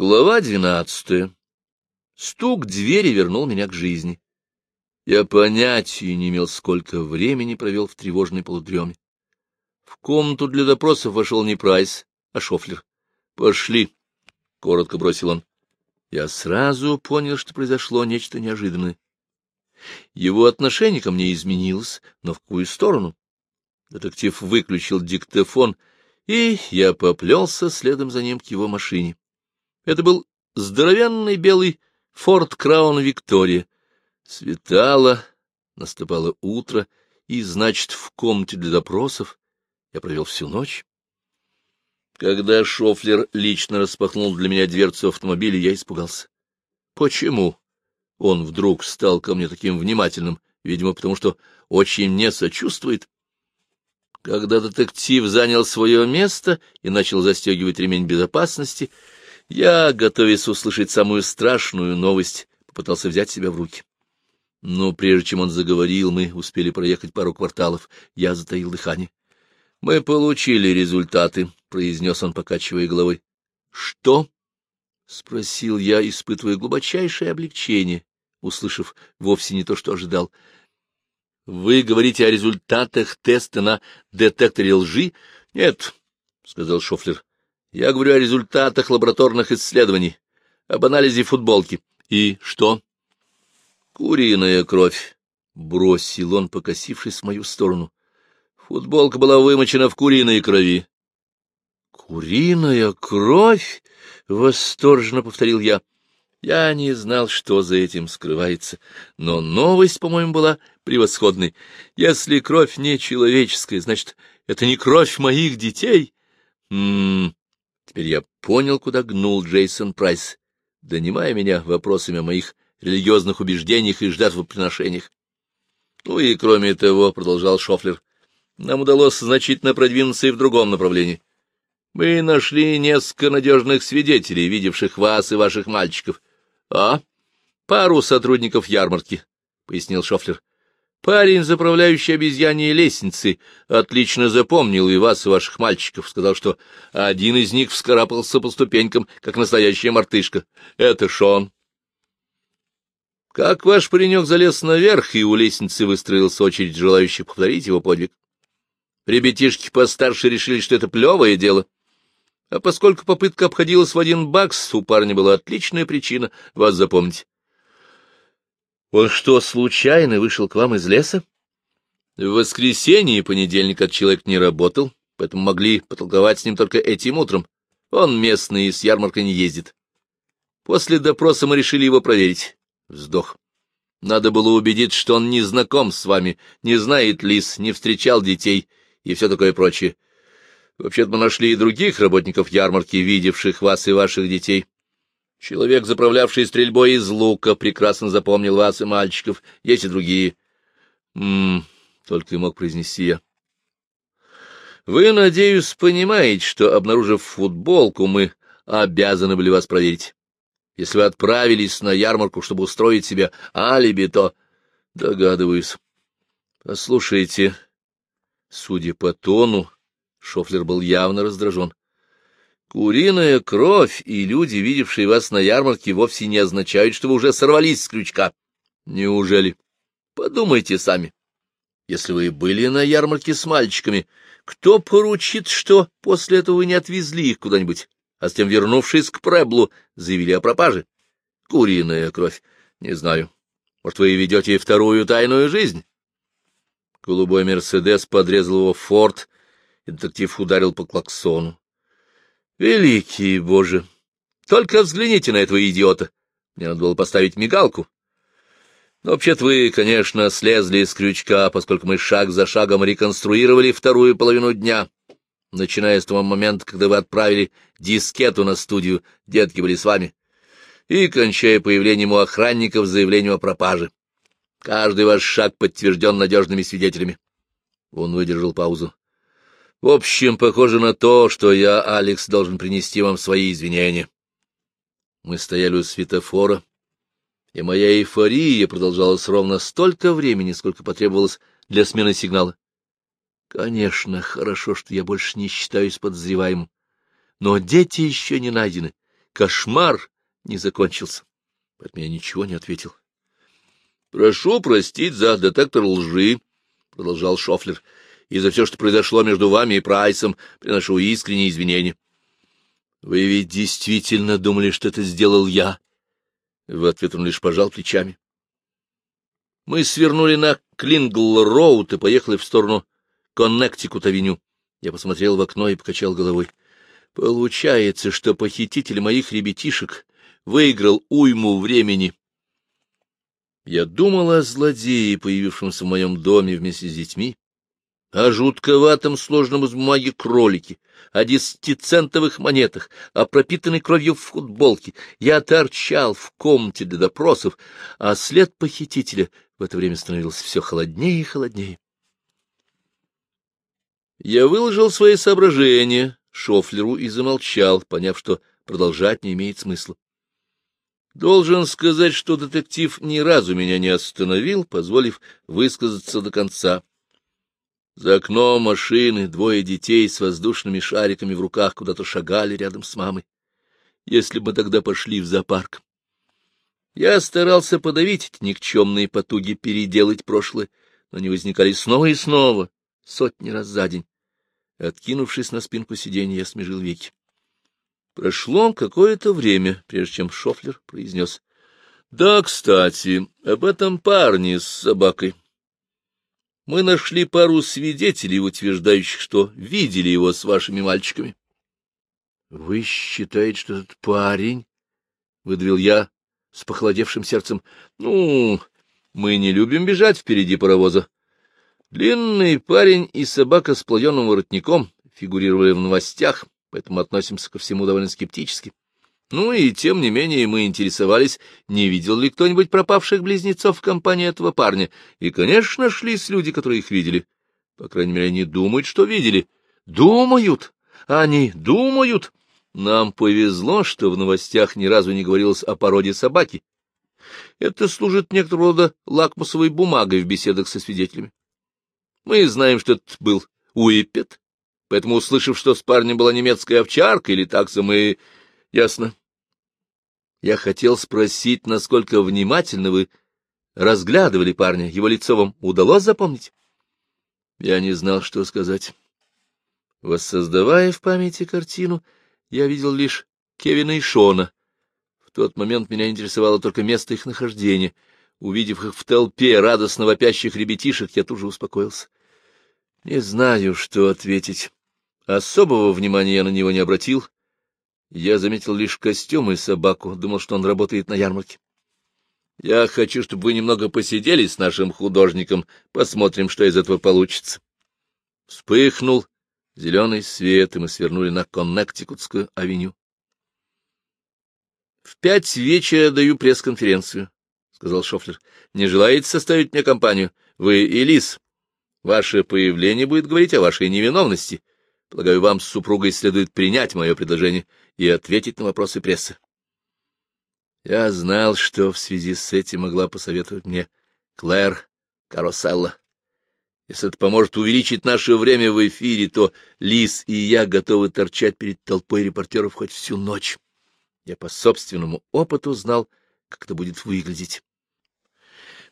Глава двенадцатая. Стук двери вернул меня к жизни. Я понятия не имел, сколько времени провел в тревожной полудреме. В комнату для допросов вошел не Прайс, а Шофлер. — Пошли, — коротко бросил он. Я сразу понял, что произошло нечто неожиданное. Его отношение ко мне изменилось, но в какую сторону? Детектив выключил диктофон, и я поплелся следом за ним к его машине. Это был здоровенный белый Форд Краун Виктория. Светало, наступало утро, и, значит, в комнате для допросов я провел всю ночь. Когда Шофлер лично распахнул для меня дверцу автомобиля, я испугался. Почему? Он вдруг стал ко мне таким внимательным, видимо, потому что очень мне сочувствует. Когда детектив занял свое место и начал застегивать ремень безопасности, я, готовясь услышать самую страшную новость, попытался взять себя в руки. Но прежде чем он заговорил, мы успели проехать пару кварталов. Я затаил дыхание. — Мы получили результаты, — произнес он, покачивая головой. — Что? — спросил я, испытывая глубочайшее облегчение, услышав вовсе не то, что ожидал. — Вы говорите о результатах теста на детекторе лжи? — Нет, — сказал Шофлер. — Я говорю о результатах лабораторных исследований, об анализе футболки. — И что? — Куриная кровь, — бросил он, покосившись в мою сторону. Футболка была вымочена в куриной крови. — Куриная кровь? — восторженно повторил я. Я не знал, что за этим скрывается, но новость, по-моему, была превосходной. Если кровь не человеческая, значит, это не кровь моих детей. М Теперь я понял, куда гнул Джейсон Прайс, донимая меня вопросами о моих религиозных убеждениях и жертвоприношениях. Ну и кроме того, — продолжал Шофлер, — нам удалось значительно продвинуться и в другом направлении. Мы нашли несколько надежных свидетелей, видевших вас и ваших мальчиков. — А? Пару сотрудников ярмарки, — пояснил Шофлер. Парень, заправляющий обезьяньей лестницы, отлично запомнил и вас, и ваших мальчиков. Сказал, что один из них вскарабкался по ступенькам, как настоящая мартышка. Это Шон. Как ваш паренек залез наверх, и у лестницы выстроилась очередь желающих повторить его подвиг? Ребятишки постарше решили, что это плевое дело. А поскольку попытка обходилась в один бакс, у парня была отличная причина вас запомнить. Он что, случайно вышел к вам из леса? В воскресенье и понедельник этот человек не работал, поэтому могли потолковать с ним только этим утром. Он местный и с ярмаркой не ездит. После допроса мы решили его проверить. Вздох. Надо было убедить, что он не знаком с вами, не знает лис, не встречал детей и все такое прочее. Вообще-то мы нашли и других работников ярмарки, видевших вас и ваших детей. Человек, заправлявший стрельбой из лука, прекрасно запомнил вас и мальчиков, есть и другие. М -м, только и мог произнести я. Вы, надеюсь, понимаете, что, обнаружив футболку, мы обязаны были вас проверить. Если вы отправились на ярмарку, чтобы устроить себе алиби, то... Догадываюсь. Послушайте, судя по тону, Шофлер был явно раздражен. Куриная кровь и люди, видевшие вас на ярмарке, вовсе не означают, что вы уже сорвались с крючка. Неужели? Подумайте сами. Если вы были на ярмарке с мальчиками, кто поручит, что после этого вы не отвезли их куда-нибудь, а затем, вернувшись к Преблу, заявили о пропаже? Куриная кровь. Не знаю. Может, вы ведете вторую тайную жизнь? Голубой Мерседес подрезал его форт, и детектив ударил по клаксону. Великий Боже! Только взгляните на этого идиота. Мне надо было поставить мигалку. Но вообще-то вы, конечно, слезли с крючка, поскольку мы шаг за шагом реконструировали вторую половину дня. Начиная с того момента, когда вы отправили дискету на студию, детки были с вами, и кончая появлением у охранников с заявлением о пропаже. Каждый ваш шаг подтвержден надежными свидетелями. Он выдержал паузу. В общем, похоже на то, что я, Алекс, должен принести вам свои извинения. Мы стояли у светофора, и моя эйфория продолжалась ровно столько времени, сколько потребовалось для смены сигнала. Конечно, хорошо, что я больше не считаюсь подозреваемым. Но дети еще не найдены, кошмар не закончился. Поэтому я ничего не ответил. — Прошу простить за детектор лжи, — продолжал Шофлер, — и за все, что произошло между вами и Прайсом, приношу искренние извинения. — Вы ведь действительно думали, что это сделал я? В ответ он лишь пожал плечами. Мы свернули на Клингл-Роуд и поехали в сторону Коннектикут-авеню. Я посмотрел в окно и покачал головой. Получается, что похититель моих ребятишек выиграл уйму времени. Я думал о злодее, появившемся в моем доме вместе с детьми, о жутковатом сложном из бумаги кролике, о десятицентовых монетах, о пропитанной кровью в футболке. Я торчал в комнате для допросов, а след похитителя в это время становился все холоднее и холоднее. Я выложил свои соображения Шофлеру и замолчал, поняв, что продолжать не имеет смысла. Должен сказать, что детектив ни разу меня не остановил, позволив высказаться до конца. За окном машины двое детей с воздушными шариками в руках куда-то шагали рядом с мамой. Если бы тогда пошли в зоопарк. Я старался подавить эти никчемные потуги переделать прошлое, но они возникали снова и снова, сотни раз за день. Откинувшись на спинку сиденья, я смежил веки. Прошло какое-то время, прежде чем Шофлер произнес. — Да, кстати, об этом парне с собакой. Мы нашли пару свидетелей, утверждающих, что видели его с вашими мальчиками. — Вы считаете, что этот парень? — выдавил я с похолодевшим сердцем. — Ну, мы не любим бежать впереди паровоза. Длинный парень и собака с плоеным воротником фигурировали в новостях, поэтому относимся ко всему довольно скептически. Ну и тем не менее мы интересовались, не видел ли кто-нибудь пропавших близнецов в компании этого парня, и, конечно, нашлись люди, которые их видели. По крайней мере, они думают, что видели. Думают! Они думают! Нам повезло, что в новостях ни разу не говорилось о породе собаки. Это служит некоторого рода лакмусовой бумагой в беседах со свидетелями. Мы знаем, что это был Уиппет, поэтому, услышав, что с парнем была немецкая овчарка или такса, мы... Ясно. Я хотел спросить, насколько внимательно вы разглядывали парня. Его лицо вам удалось запомнить? Я не знал, что сказать. Воссоздавая в памяти картину, я видел лишь Кевина и Шона. В тот момент меня интересовало только место их нахождения. Увидев их в толпе радостно вопящих ребятишек, я тут же успокоился. Не знаю, что ответить. Особого внимания я на него не обратил. Я заметил лишь костюм и собаку, думал, что он работает на ярмарке. Я хочу, чтобы вы немного посидели с нашим художником, посмотрим, что из этого получится. Вспыхнул зеленый свет, и мы свернули на Коннектикутскую авеню. — В пять вечера даю пресс-конференцию, — сказал Шофлер. — Не желаете составить мне компанию? Вы и Лис. Ваше появление будет говорить о вашей невиновности. Полагаю, вам с супругой следует принять мое предложение и ответить на вопросы прессы. Я знал, что в связи с этим могла посоветовать мне Клэр Кароселла. Если это поможет увеличить наше время в эфире, то Лис и я готовы торчать перед толпой репортеров хоть всю ночь. Я по собственному опыту знал, как это будет выглядеть.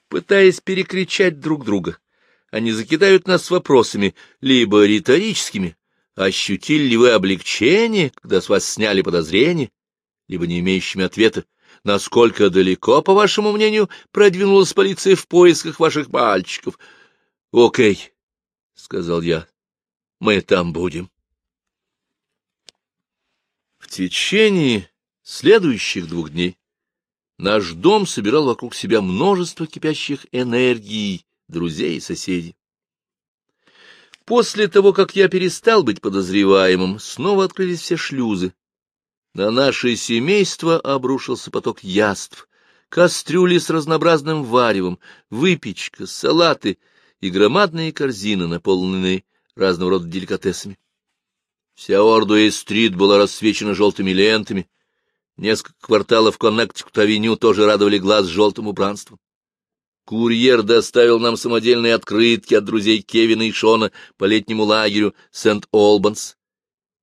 Пытаясь перекричать друг друга, они закидают нас вопросами, либо риторическими, ощутили ли вы облегчение, когда с вас сняли подозрения, либо не имеющими ответа, насколько далеко, по вашему мнению, продвинулась полиция в поисках ваших мальчиков. — Окей, — сказал я, — мы там будем. В течение следующих двух дней наш дом собирал вокруг себя множество кипящих энергий, друзей и соседей. После того, как я перестал быть подозреваемым, снова открылись все шлюзы. На наше семейство обрушился поток яств, кастрюли с разнообразным варевом, выпечка, салаты и громадные корзины, наполненные разного рода деликатесами. Вся Ордуэй-стрит была рассвечена желтыми лентами, несколько кварталов Коннектикут-авеню тоже радовали глаз желтым убранством. Курьер доставил нам самодельные открытки от друзей Кевина и Шона по летнему лагерю Сент-Олбанс.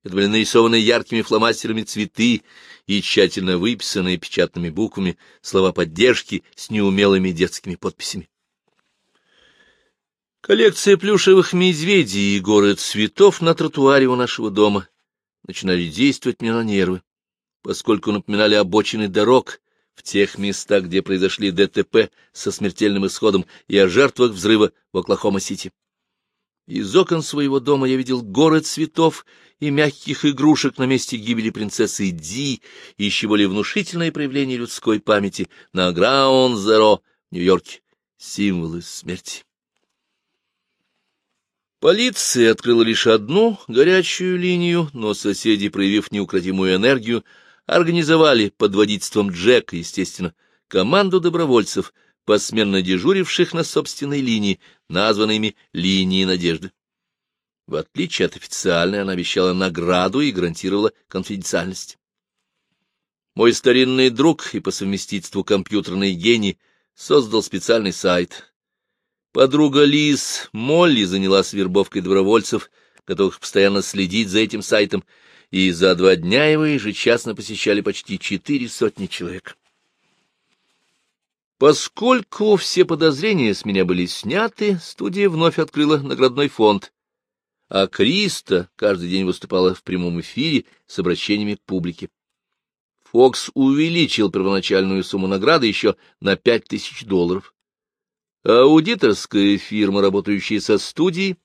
Это были нарисованы яркими фломастерами цветы и тщательно выписанные печатными буквами слова поддержки с неумелыми детскими подписями. Коллекция плюшевых медведей и горы цветов на тротуаре у нашего дома начинали действовать мне на нервы, поскольку напоминали обочины дорог в тех местах, где произошли ДТП со смертельным исходом и о жертвах взрыва в Оклахома-Сити. Из окон своего дома я видел горы цветов и мягких игрушек на месте гибели принцессы Ди и еще более внушительное проявление людской памяти на Граунд-Зеро в Нью-Йорке. Символы смерти. Полиция открыла лишь одну горячую линию, но соседи, проявив неукротимую энергию, организовали под водительством Джека, естественно, команду добровольцев, посменно дежуривших на собственной линии, названными «Линией надежды». В отличие от официальной, она обещала награду и гарантировала конфиденциальность. Мой старинный друг и по совместительству компьютерный гений создал специальный сайт. Подруга Лиз Молли занялась вербовкой добровольцев, готовых постоянно следить за этим сайтом, и за два дня его ежечасно посещали почти четыре сотни человек. Поскольку все подозрения с меня были сняты, студия вновь открыла наградной фонд, а Криста каждый день выступала в прямом эфире с обращениями к публике. Фокс увеличил первоначальную сумму награды еще на пять тысяч долларов. Аудиторская фирма, работающая со студией,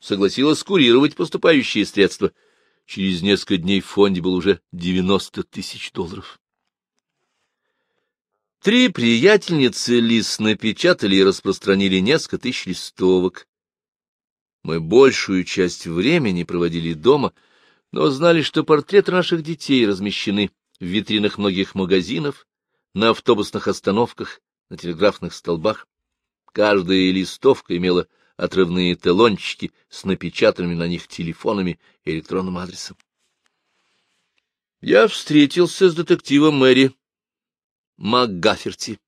согласилась курировать поступающие средства — Через несколько дней в фонде был уже девяносто тысяч долларов. Три приятельницы Лис напечатали и распространили несколько тысяч листовок. Мы большую часть времени проводили дома, но знали, что портреты наших детей размещены в витринах многих магазинов, на автобусных остановках, на телеграфных столбах. Каждая листовка имела отрывные талончики с напечатанными на них телефонами и электронным адресом. Я встретился с детективом Мэри МакГаферти,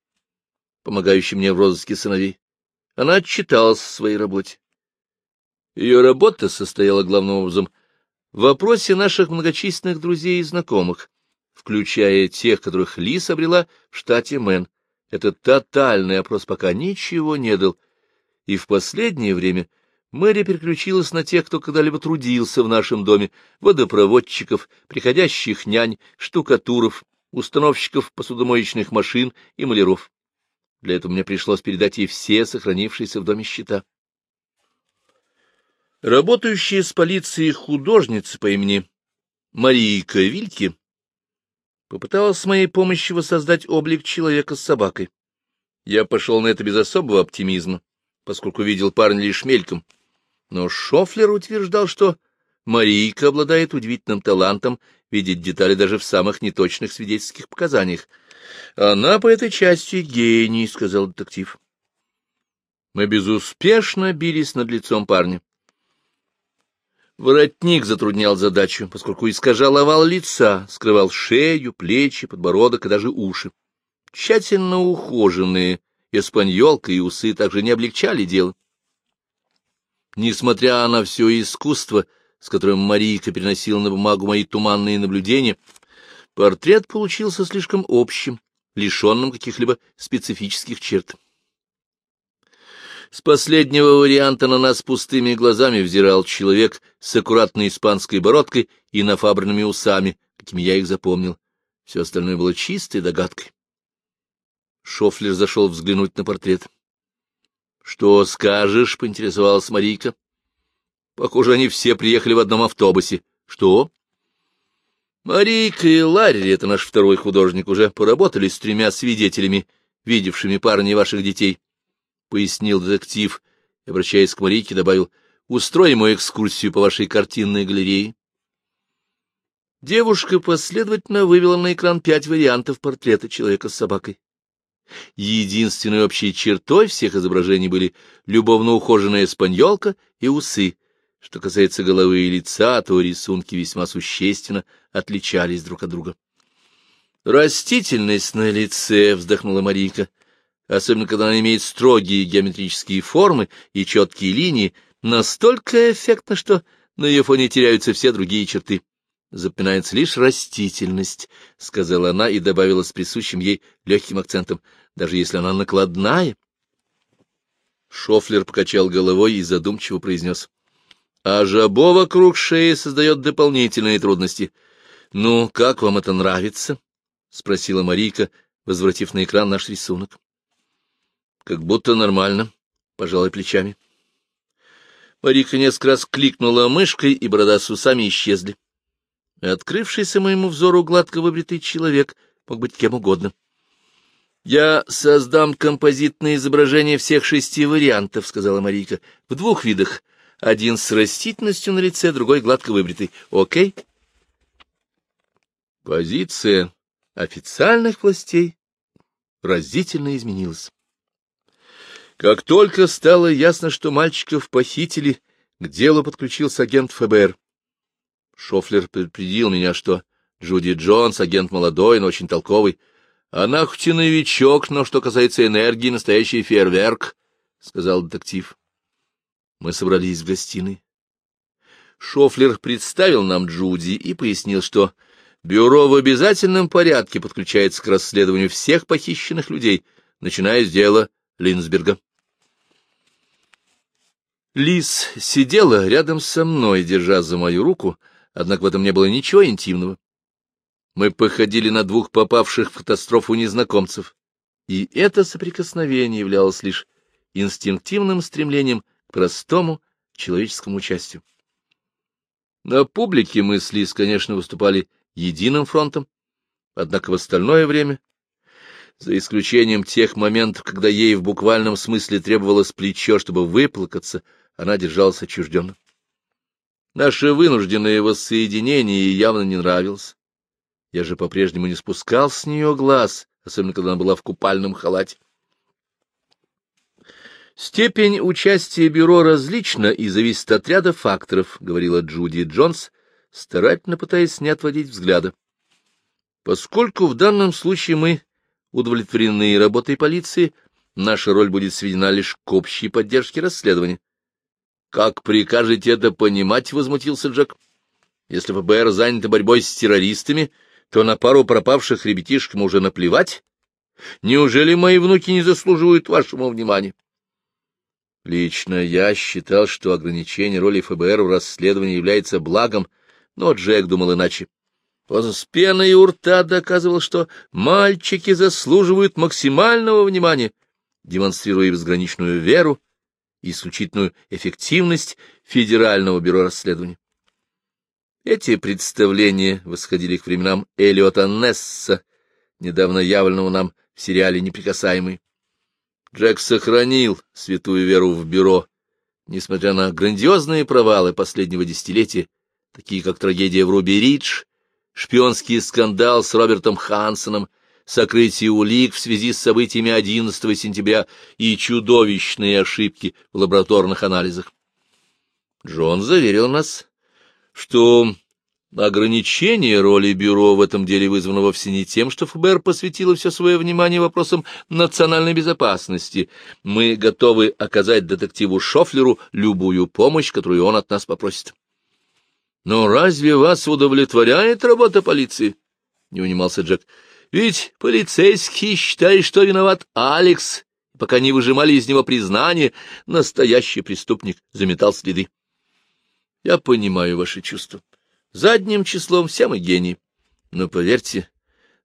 помогающей мне в розыске сыновей. Она отчиталась в своей работе. Ее работа состояла главным образом в вопросе наших многочисленных друзей и знакомых, включая тех, которых Лис обрела в штате Мэн. Этот тотальный опрос пока ничего не дал, и в последнее время Мэри переключилась на тех, кто когда-либо трудился в нашем доме, водопроводчиков, приходящих нянь, штукатуров, установщиков посудомоечных машин и маляров. Для этого мне пришлось передать ей все сохранившиеся в доме счета. Работающая с полицией художница по имени Марийка Вильки попыталась с моей помощью воссоздать облик человека с собакой. Я пошел на это без особого оптимизма поскольку видел парня лишь мельком. Но Шофлер утверждал, что Марийка обладает удивительным талантом видеть детали даже в самых неточных свидетельских показаниях. Она по этой части гений, — сказал детектив. Мы безуспешно бились над лицом парня. Воротник затруднял задачу, поскольку искажал овал лица, скрывал шею, плечи, подбородок и даже уши. Тщательно ухоженные, Эспаньолка и усы также не облегчали дело. Несмотря на все искусство, с которым Марийка переносила на бумагу мои туманные наблюдения, портрет получился слишком общим, лишенным каких-либо специфических черт. С последнего варианта на нас пустыми глазами взирал человек с аккуратной испанской бородкой и нафабренными усами, какими я их запомнил. Все остальное было чистой догадкой. Шофлер зашел взглянуть на портрет. — Что скажешь? — поинтересовалась Марийка. — Похоже, они все приехали в одном автобусе. — Что? — Марийка и Ларри, это наш второй художник, уже поработали с тремя свидетелями, видевшими парней ваших детей, — пояснил детектив, обращаясь к Марийке, добавил, — устроим экскурсию по вашей картинной галерее. Девушка последовательно вывела на экран пять вариантов портрета человека с собакой. Единственной общей чертой всех изображений были любовно ухоженная спаньолка и усы. Что касается головы и лица, то рисунки весьма существенно отличались друг от друга. «Растительность на лице», — вздохнула Марийка, особенно когда она имеет строгие геометрические формы и четкие линии, настолько эффектно, что На ее фоне теряются все другие черты. Запоминается лишь растительность, — сказала она и добавила с присущим ей легким акцентом, — даже если она накладная. Шофлер покачал головой и задумчиво произнес. — А жабо вокруг шеи создает дополнительные трудности. — Ну, как вам это нравится? — спросила Марийка, возвратив на экран наш рисунок. — Как будто нормально, — пожалуй плечами. Марийка несколько раз кликнула мышкой, и борода с усами исчезли. Открывшийся моему взору гладко выбритый человек мог быть кем угодно. — Я создам композитное изображение всех шести вариантов, — сказала Марийка, — в двух видах. Один с растительностью на лице, другой гладко выбритый. Окей? Позиция официальных властей разительно изменилась. Как только стало ясно, что мальчиков похитили, к делу подключился агент ФБР. Шофлер предупредил меня, что Джуди Джонс, агент молодой, но очень толковый. Она хоть и новичок, но что касается энергии, настоящий фейерверк, — сказал детектив. Мы собрались в гостиной. Шофлер представил нам Джуди и пояснил, что бюро в обязательном порядке подключается к расследованию всех похищенных людей, начиная с дела Линсберга. Лиз сидела рядом со мной, держа за мою руку, однако в этом не было ничего интимного. Мы походили на двух попавших в катастрофу незнакомцев, и это соприкосновение являлось лишь инстинктивным стремлением к простому человеческому участию. На публике мы с Лиз, конечно, выступали единым фронтом, однако в остальное время, за исключением тех моментов, когда ей в буквальном смысле требовалось плечо, чтобы выплакаться, она держалась отчужденно. Наше вынужденное воссоединение ей явно не нравилось. Я же по-прежнему не спускал с нее глаз, особенно когда она была в купальном халате. Степень участия бюро различна и зависит от ряда факторов, говорила Джуди Джонс, старательно пытаясь не отводить взгляда. Поскольку в данном случае мы удовлетворены работой полиции, наша роль будет сведена лишь к общей поддержке расследования. «Как прикажете это понимать?» — возмутился Джек. «Если ФБР занято борьбой с террористами, то на пару пропавших ребятишек мы уже наплевать? Неужели мои внуки не заслуживают вашего внимания?» Лично я считал, что ограничение роли ФБР в расследовании является благом, но Джек думал иначе. Он с пеной у рта доказывал, что мальчики заслуживают максимального внимания, демонстрируя безграничную веру исключительную эффективность Федерального бюро расследований. Эти представления восходили к временам Элиота Несса, недавно явленного нам в сериале «Неприкасаемый». Джек сохранил святую веру в бюро, несмотря на грандиозные провалы последнего десятилетия, такие как трагедия в Руби Ридж, шпионский скандал с Робертом Хансоном сокрытие улик в связи с событиями 11 сентября и чудовищные ошибки в лабораторных анализах. Джон заверил нас, что ограничение роли бюро в этом деле вызвано вовсе не тем, что ФБР посвятило все свое внимание вопросам национальной безопасности. Мы готовы оказать детективу Шофлеру любую помощь, которую он от нас попросит. «Но разве вас удовлетворяет работа полиции?» — не унимался Джек. Ведь полицейские считают, что виноват Алекс. Пока не выжимали из него признание, настоящий преступник заметал следы. Я понимаю ваши чувства. Задним числом все мы гении. Но поверьте,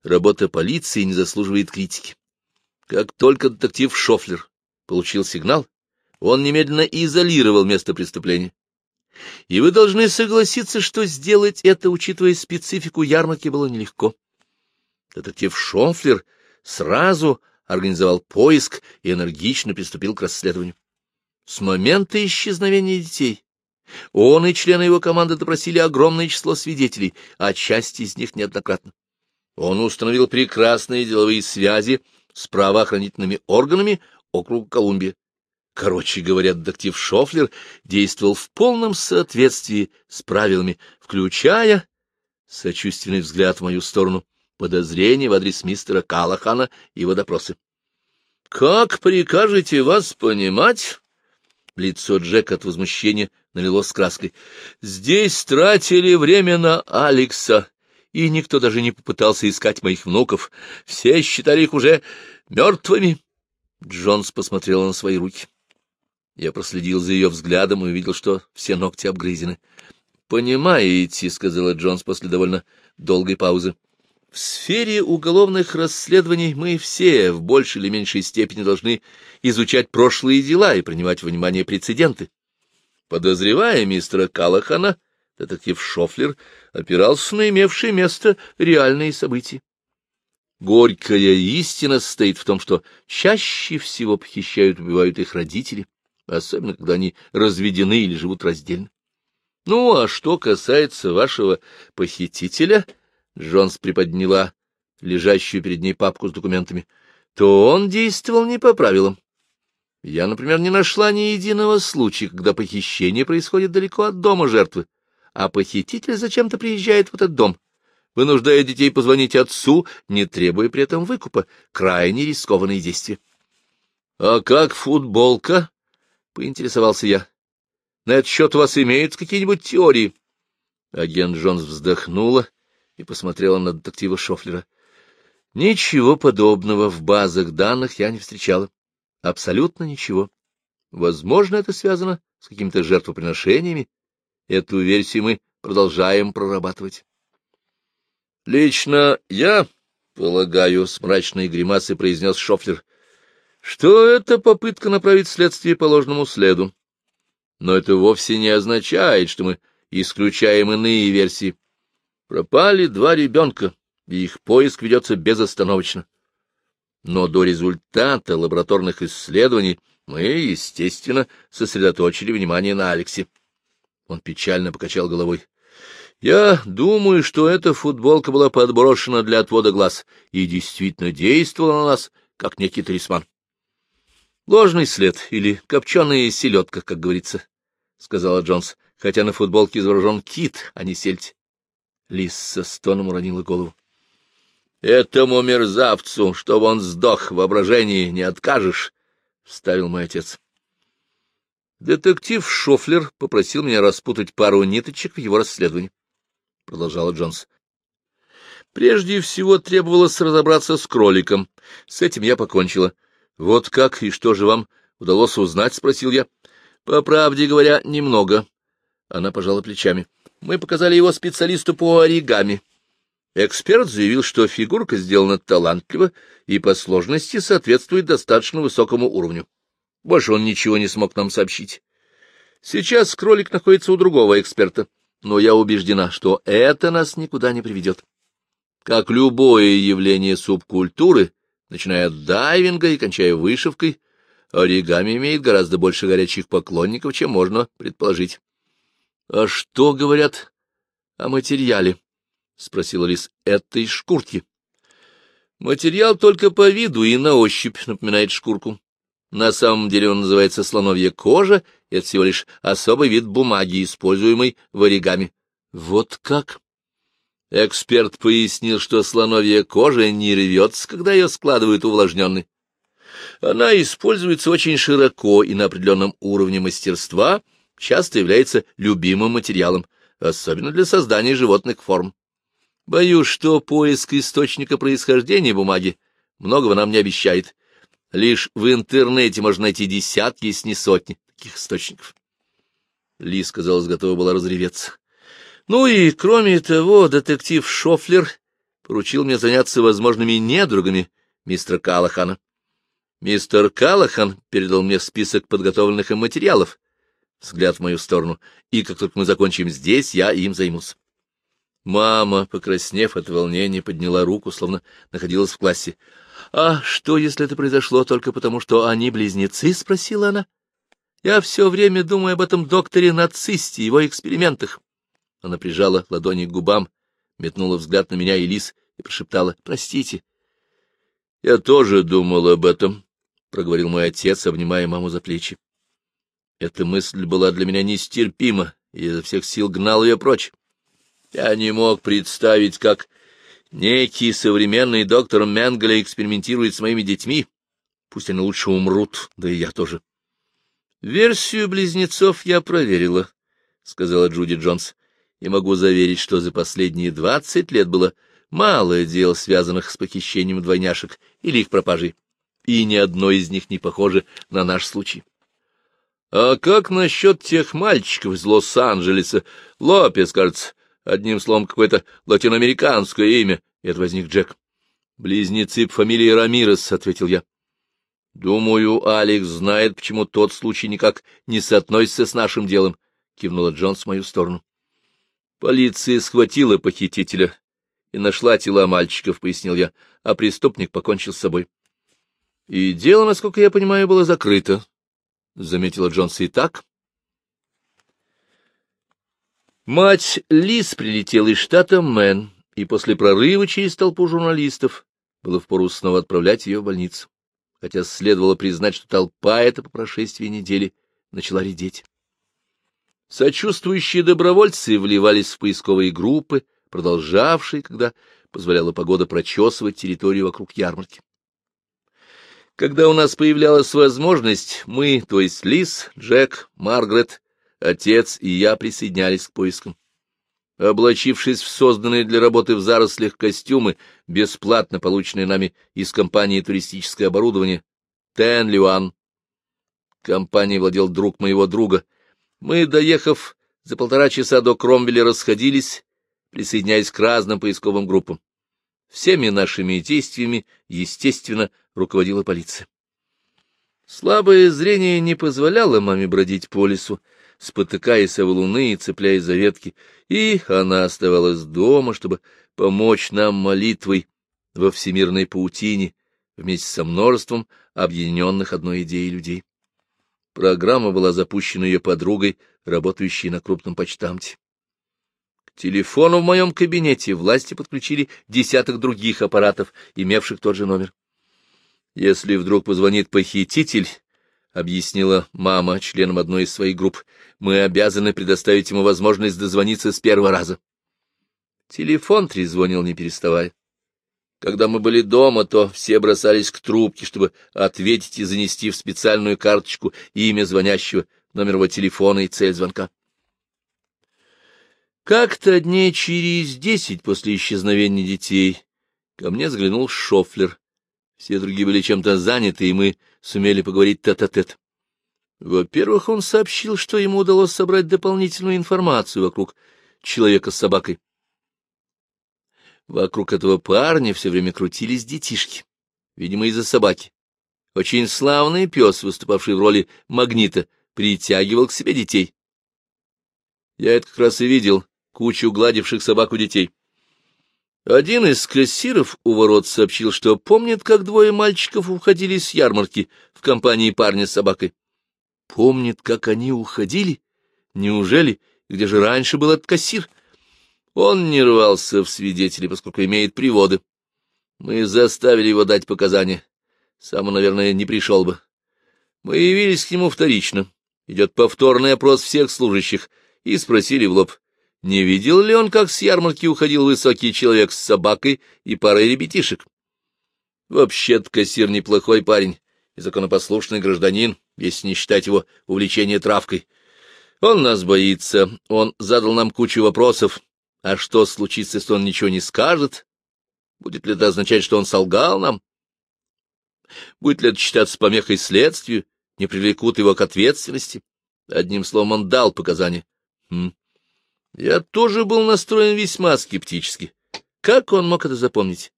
работа полиции не заслуживает критики. Как только детектив Шофлер получил сигнал, он немедленно изолировал место преступления. И вы должны согласиться, что сделать это, учитывая специфику ярмарки, было нелегко. Детектив Шомфлер сразу организовал поиск и энергично приступил к расследованию. С момента исчезновения детей он и члены его команды допросили огромное число свидетелей, а часть из них неоднократно. Он установил прекрасные деловые связи с правоохранительными органами округа Колумбия. Короче говоря, детектив Шофлер действовал в полном соответствии с правилами, включая сочувственный взгляд в мою сторону подозрения в адрес мистера Калахана и его допросы. — Как прикажете вас понимать? Лицо Джека от возмущения налилось краской. «Здесь тратили время на Алекса, и никто даже не попытался искать моих внуков. Все считали их уже мертвыми». Джонс посмотрел на свои руки. Я проследил за ее взглядом и увидел, что все ногти обгрызены. «Понимаете», — сказала Джонс после довольно долгой паузы, — «в сфере уголовных расследований мы все в большей или меньшей степени должны изучать прошлые дела и принимать во внимание прецеденты. Подозревая мистера Калахана, детектив Шофлер опирался на имевшие место реальные события. Горькая истина состоит в том, что чаще всего похищают и убивают их родители, особенно когда они разведены или живут раздельно. Ну, а что касается вашего похитителя, Джонс приподняла лежащую перед ней папку с документами, то он действовал не по правилам. Я, например, не нашла ни единого случая, когда похищение происходит далеко от дома жертвы, а похититель зачем-то приезжает в этот дом, вынуждая детей позвонить отцу, не требуя при этом выкупа. Крайне рискованные действия. — А как футболка? — поинтересовался я. На этот счет у вас имеются какие-нибудь теории? Агент Джонс вздохнула и посмотрела на детектива Шофлера. Ничего подобного в базах данных я не встречала. Абсолютно ничего. Возможно, это связано с какими-то жертвоприношениями. Эту версию мы продолжаем прорабатывать. Лично я, полагаю, с мрачной гримасой произнес Шофлер, что это попытка направить следствие по ложному следу. Но это вовсе не означает, что мы исключаем иные версии. Пропали два ребенка, и их поиск ведется безостановочно. Но до результата лабораторных исследований мы, естественно, сосредоточили внимание на Алексе. Он печально покачал головой. Я думаю, что эта футболка была подброшена для отвода глаз и действительно действовала на нас, как некий талисман. Ложный след или копченая селедка, как говорится, — сказала Джонс, хотя на футболке изображен кит, а не сельдь. Лис со стоном уронила голову. — Этому мерзавцу, чтобы он сдох, в воображении не откажешь, — вставил мой отец. Детектив Шофлер попросил меня распутать пару ниточек в его расследовании, — продолжала Джонс. Прежде всего требовалось разобраться с кроликом. С этим я покончила. — Вот как и что же вам удалось узнать? — спросил я. — По правде говоря, немного. Она пожала плечами. — Мы показали его специалисту по оригами. Эксперт заявил, что фигурка сделана талантливо и по сложности соответствует достаточно высокому уровню. Больше он ничего не смог нам сообщить. Сейчас кролик находится у другого эксперта, но я убеждена, что это нас никуда не приведет. Как любое явление субкультуры, начиная от дайвинга и кончая вышивкой, оригами имеет гораздо больше горячих поклонников, чем можно предположить. — А что говорят о материале? — спросила Лис. — Этой шкурки. Материал только по виду и на ощупь напоминает шкурку. На самом деле он называется слоновья кожа, и это всего лишь особый вид бумаги, используемый в оригами. Вот как? Эксперт пояснил, что слоновья кожа не рвется, когда ее складывают увлажненной. Она используется очень широко и на определенном уровне мастерства часто является любимым материалом, особенно для создания животных форм. Боюсь, что поиск источника происхождения бумаги многого нам не обещает. Лишь в интернете можно найти десятки, если не сотни таких источников. Ли, казалось, готова была разреветься. Ну и, кроме того, детектив Шофлер поручил мне заняться возможными недругами мистера Калахана. Мистер Калахан передал мне список подготовленных им материалов, взгляд в мою сторону, и как только мы закончим здесь, я им займусь. Мама, покраснев от волнения, подняла руку, словно находилась в классе. — А что, если это произошло только потому, что они близнецы? — спросила она. — Я все время думаю об этом докторе-нацисте, его экспериментах. Она прижала ладони к губам, метнула взгляд на меня и Лис и прошептала «Простите». «Я тоже думал об этом», — проговорил мой отец, обнимая маму за плечи. Эта мысль была для меня нестерпима, и изо всех сил гнал ее прочь. Я не мог представить, как некий современный доктор Менгеле экспериментирует с моими детьми. Пусть они лучше умрут, да и я тоже. Версию близнецов я проверила, — сказала Джуди Джонс, — и могу заверить, что за последние двадцать лет было мало дел, связанных с похищением двойняшек или их пропажей, и ни одно из них не похоже на наш случай. — А как насчет тех мальчиков из Лос-Анджелеса? Лопес, кажется, одним словом, какое-то латиноамериканское имя. Это возник Джек. — Близнецы по фамилии Рамирес, — ответил я. Думаю, Алекс знает, почему тот случай никак не соотносится с нашим делом, — кивнула Джонс в мою сторону. Полиция схватила похитителя и нашла тела мальчиков, — пояснил я, а преступник покончил с собой. — И дело, насколько я понимаю, было закрыто, — заметила Джонс и так. Мать Лиз прилетела из штата Мэн, и после прорыва через толпу журналистов было впору снова отправлять ее в больницу хотя следовало признать, что толпа эта по прошествии недели начала редеть. Сочувствующие добровольцы вливались в поисковые группы, продолжавшие, когда позволяла погода прочесывать территорию вокруг ярмарки. Когда у нас появлялась возможность, мы, то есть Лиз, Джек, Маргарет, отец и я присоединялись к поискам. Облачившись в созданные для работы в зарослях костюмы, бесплатно полученные нами из компании туристическое оборудование, Тен Люан. Компанией владел друг моего друга. Мы, доехав за полтора часа до Кромвеля, расходились, присоединяясь к разным поисковым группам. Всеми нашими действиями, естественно, руководила полиция. Слабое зрение не позволяло маме бродить по лесу, спотыкаясь о валуны и цепляясь за ветки, и она оставалась дома, чтобы помочь нам молитвой во всемирной паутине вместе со множеством объединенных одной идеей людей. Программа была запущена ее подругой, работающей на крупном почтамте. К телефону в моем кабинете власти подключили десяток других аппаратов, имевших тот же номер. Если вдруг позвонит похититель, — объяснила мама членам одной из своих групп, — мы обязаны предоставить ему возможность дозвониться с первого раза. Телефон трезвонил, не переставая. Когда мы были дома, то все бросались к трубке, чтобы ответить и занести в специальную карточку имя звонящего, номер его телефона и цель звонка. Как-то дней через десять после исчезновения детей ко мне взглянул Шофлер все другие были чем-то заняты, и мы сумели поговорить тет-а-тет. Во-первых, он сообщил, что ему удалось собрать дополнительную информацию вокруг человека с собакой. Вокруг этого парня все время крутились детишки, видимо, из-за собаки. Очень славный пес, выступавший в роли магнита, притягивал к себе детей. Я это как раз и видел, кучу гладивших собаку детей. Один из кассиров у ворот сообщил, что помнит, как двое мальчиков уходили с ярмарки в компании парня с собакой. Помнит, как они уходили? Неужели? Где же раньше был этот кассир? Он не рвался в свидетели, поскольку имеет приводы. Мы заставили его дать показания. Сам он, наверное, не пришел бы. Мы явились к нему вторично. Идет повторный опрос всех служащих. И спросили в лоб, не видел ли он, как с ярмарки уходил высокий человек с собакой и парой ребятишек? Вообще-то кассир неплохой парень и законопослушный гражданин, если не считать его увлечение травкой. Он нас боится, он задал нам кучу вопросов. А что случится, если он ничего не скажет? Будет ли это означать, что он солгал нам? Будет ли это считаться помехой следствию? Не привлекут его к ответственности? Одним словом, он дал показания. Хм. Я тоже был настроен весьма скептически. Как он мог это запомнить?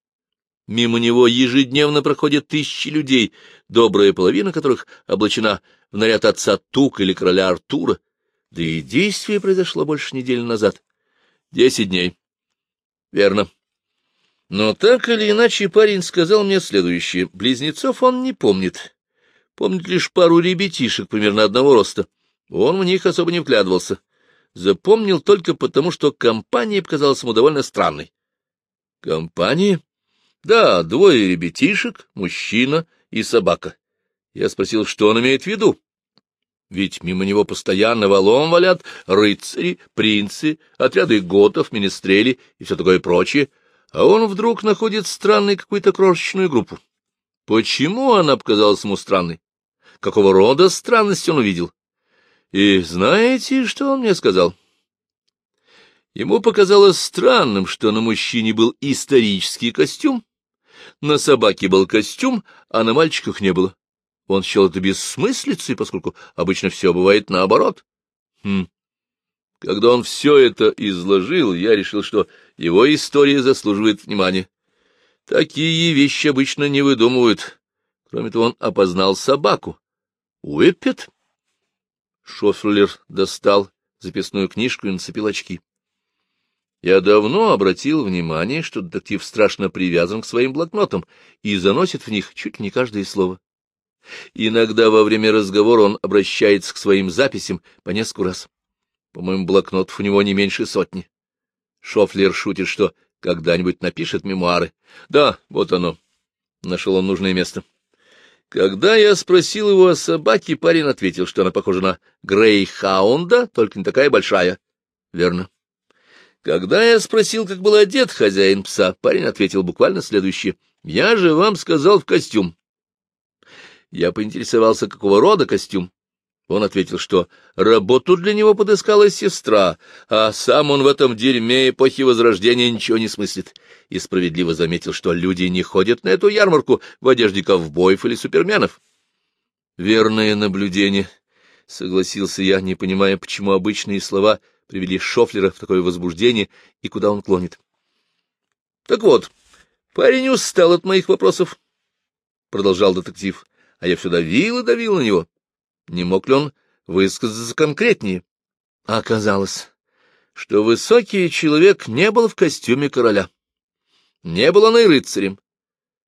Мимо него ежедневно проходят тысячи людей, добрая половина которых облачена в наряд отца Тук или короля Артура. Да и действие произошло больше недели назад. Десять дней. Верно. Но так или иначе парень сказал мне следующее. Близнецов он не помнит. Помнит лишь пару ребятишек примерно одного роста. Он в них особо не вглядывался запомнил только потому, что компания показалась ему довольно странной. Компания? Да, двое ребятишек, мужчина и собака. Я спросил, что он имеет в виду. Ведь мимо него постоянно валом валят рыцари, принцы, отряды готов, министрели и все такое прочее, а он вдруг находит странной какую-то крошечную группу. Почему она показалась ему странной? Какого рода странность он увидел? И знаете, что он мне сказал? Ему показалось странным, что на мужчине был исторический костюм, на собаке был костюм, а на мальчиках не было. Он счел это бессмыслицей, поскольку обычно все бывает наоборот. Хм. Когда он все это изложил, я решил, что его история заслуживает внимания. Такие вещи обычно не выдумывают. Кроме того, он опознал собаку. Уиппет? Шоферлер достал записную книжку и нацепил очки. Я давно обратил внимание, что детектив страшно привязан к своим блокнотам и заносит в них чуть не каждое слово. Иногда во время разговора он обращается к своим записям по несколько раз. По-моему, блокнотов у него не меньше сотни. Шофлер шутит, что когда-нибудь напишет мемуары. Да, вот оно. Нашел он нужное место. Когда я спросил его о собаке, парень ответил, что она похожа на грейхаунда, только не такая большая. Верно. Когда я спросил, как был одет хозяин пса, парень ответил буквально следующее. «Я же вам сказал в костюм». Я поинтересовался, какого рода костюм. Он ответил, что работу для него подыскала сестра, а сам он в этом дерьме эпохи Возрождения ничего не смыслит, и справедливо заметил, что люди не ходят на эту ярмарку в одежде ковбоев или суперменов. Верное наблюдение, — согласился я, не понимая, почему обычные слова привели Шофлера в такое возбуждение и куда он клонит. — Так вот, парень устал от моих вопросов, — продолжал детектив, а я все давил и давил на него. Не мог ли он высказаться конкретнее? Оказалось, что высокий человек не был в костюме короля. Не был он и рыцарем.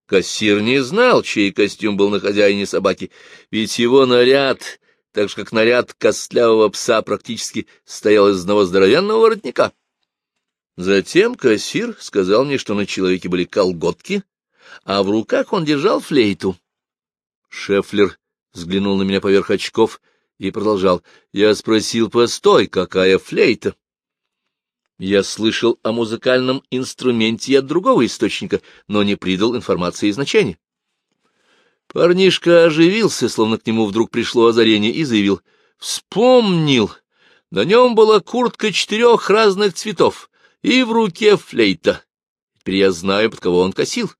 Кассир не знал, чей костюм был на хозяине собаки, ведь его наряд, так же как наряд костлявого пса, практически стоял из одного здоровенного воротника. Затем кассир сказал мне, что на человеке были колготки, а в руках он держал флейту. Шефлер взглянул на меня поверх очков и продолжал. Я спросил, постой, какая флейта? Я слышал о музыкальном инструменте от другого источника, но не придал информации значения. Парнишка оживился, словно к нему вдруг пришло озарение, и заявил. Вспомнил. На нем была куртка четырех разных цветов, и в руке флейта. Теперь я знаю, под кого он косил.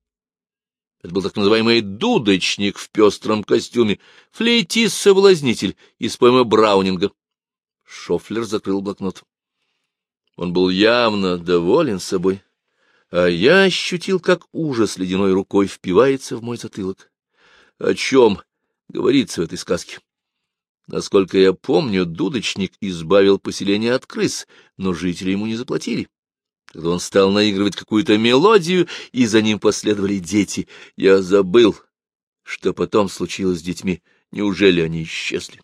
Это был так называемый дудочник в пестром костюме, флейтист-соблазнитель из поэма Браунинга. Шофлер закрыл блокнот. Он был явно доволен собой, а я ощутил, как ужас ледяной рукой впивается в мой затылок. О чем говорится в этой сказке? Насколько я помню, дудочник избавил поселение от крыс, но жители ему не заплатили. Когда он стал наигрывать какую-то мелодию, и за ним последовали дети, я забыл, что потом случилось с детьми. Неужели они исчезли?